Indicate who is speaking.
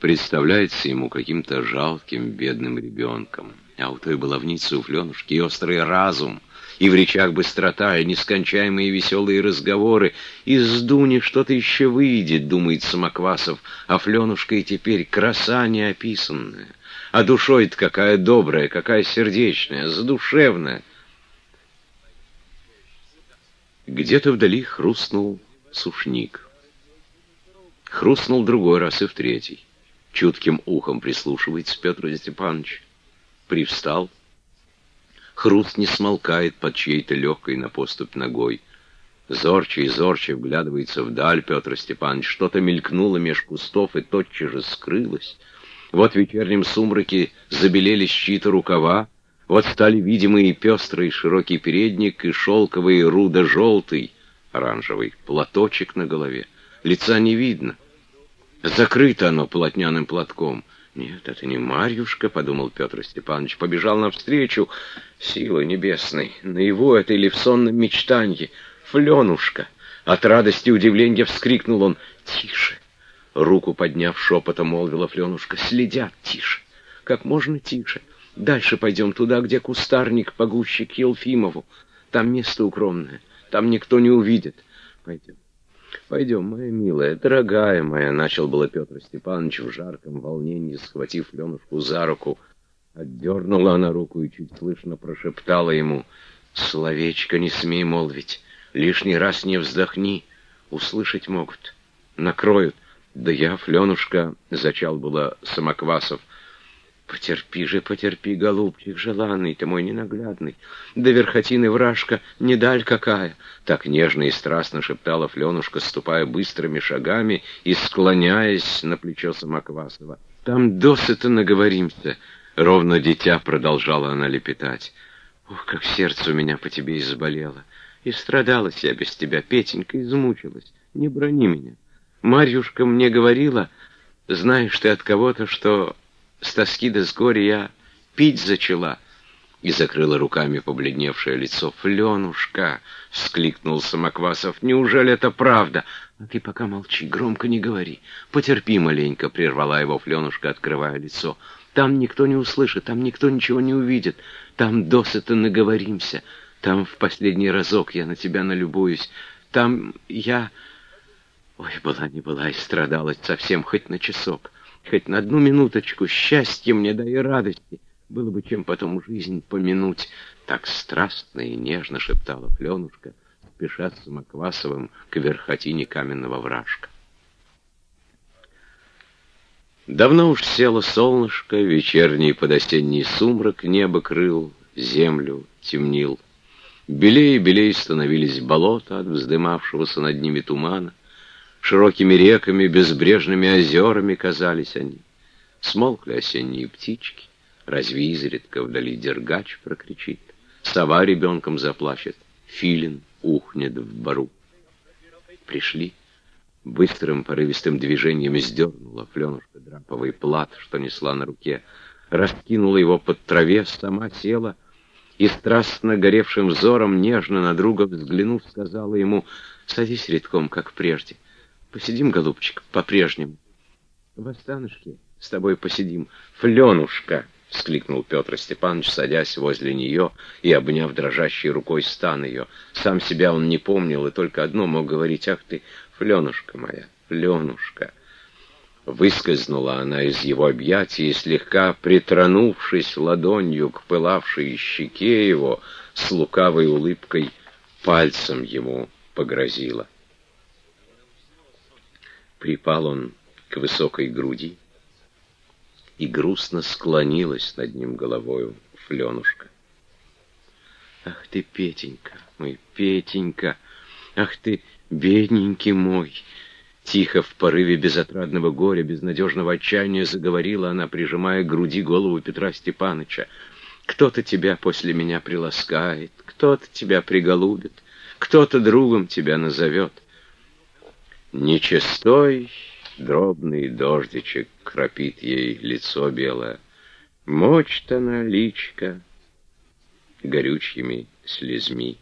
Speaker 1: представляется ему каким-то жалким, бедным ребенком. А у той баловницы, у Фленушки, и острый разум, и в речах быстрота, и нескончаемые веселые разговоры. Из Дуни что-то еще выйдет, думает Самоквасов, а Фленушка и теперь краса неописанная. А душой-то какая добрая, какая сердечная, задушевная. Где-то вдали хрустнул сушник. Хрустнул другой раз и в третий. Чутким ухом прислушивается Петр Степанович. Привстал. Хруст не смолкает под чьей-то легкой на поступь ногой. Зорче и зорче вглядывается вдаль Петр Степанович. Что-то мелькнуло меж кустов и тотчас же скрылось. Вот в вечернем сумраке забелелись чьи-то рукава, вот стали видимые пестрый широкий передник и шелковый рудо-желтый, оранжевый, платочек на голове. Лица не видно. Закрыто оно полотняным платком. Нет, это не Марьюшка, подумал Петр Степанович. Побежал навстречу силой небесной. На его это или в сонном мечтанье. Фленушка. От радости и удивления вскрикнул он. Тише. Руку подняв шепотом, молвила Фленушка. Следят тише. Как можно тише. Дальше пойдем туда, где кустарник погуще к Елфимову. Там место укромное. Там никто не увидит. Пойдем. Пойдем, моя милая, дорогая моя, начал было Петр Степанович в жарком волнении, схватив Ленушку за руку. Отдернула она руку и чуть слышно прошептала ему, «Словечко не смей молвить, лишний раз не вздохни, услышать могут, накроют». «Да я, Фленушка», — зачал было Самоквасов, — Потерпи же, потерпи, голубчик, желанный ты мой ненаглядный. Да верхотины вражка не даль какая. Так нежно и страстно шептала Фленушка, ступая быстрыми шагами и склоняясь на плечо Самоквасова. Там досыта наговоримся. Ровно дитя продолжала она лепетать. Ух, как сердце у меня по тебе изболело. И страдалась я без тебя, Петенька, измучилась. Не брони меня. Марьюшка мне говорила, знаешь ты от кого-то, что с тоски да с горя я пить зачала. И закрыла руками побледневшее лицо. «Фленушка!» — вскликнул Самоквасов. «Неужели это правда?» «А ты пока молчи, громко не говори. Потерпи маленько», — прервала его Фленушка, открывая лицо. «Там никто не услышит, там никто ничего не увидит. Там досыта наговоримся. Там в последний разок я на тебя налюбуюсь. Там я...» Ой, была не была и страдалась совсем хоть на часок. Хоть на одну минуточку счастья мне да и радости. Было бы чем потом жизнь помянуть. Так страстно и нежно шептала Фленушка, спеша с Самоквасовым к верхотине каменного вражка. Давно уж село солнышко, вечерний подосенний сумрак небо крыл, землю темнил. Белее и белее становились болота от вздымавшегося над ними тумана. Широкими реками, безбрежными озерами казались они. Смолкли осенние птички, разве изредка вдали дергач прокричит, сова ребенком заплачет, филин ухнет в бару. Пришли, быстрым порывистым движением сдернула Фленушка драповый плат, что несла на руке, раскинула его под траве, сама села и страстно горевшим взором, нежно на друга взглянув, сказала ему, «Садись редком, как прежде». Посидим, голубчик, по-прежнему. В останушке с тобой посидим. Фленушка! — вскликнул Петр Степанович, садясь возле нее и обняв дрожащей рукой стан ее. Сам себя он не помнил и только одно мог говорить. «Ах ты, Фленушка моя, Фленушка!» Выскользнула она из его объятий и, слегка притронувшись ладонью к пылавшей щеке его, с лукавой улыбкой пальцем ему погрозила. Припал он к высокой груди, и грустно склонилась над ним головою Фленушка. Ах ты, Петенька, мой Петенька, ах ты, бедненький мой! Тихо, в порыве безотрадного горя, безнадежного отчаяния заговорила она, прижимая к груди голову Петра Степаныча. Кто-то тебя после меня приласкает, кто-то тебя приголубит, кто-то другом тебя назовет. Нечистой дробный дождичек кропит ей лицо белое. Мочт она личка горючими слезми.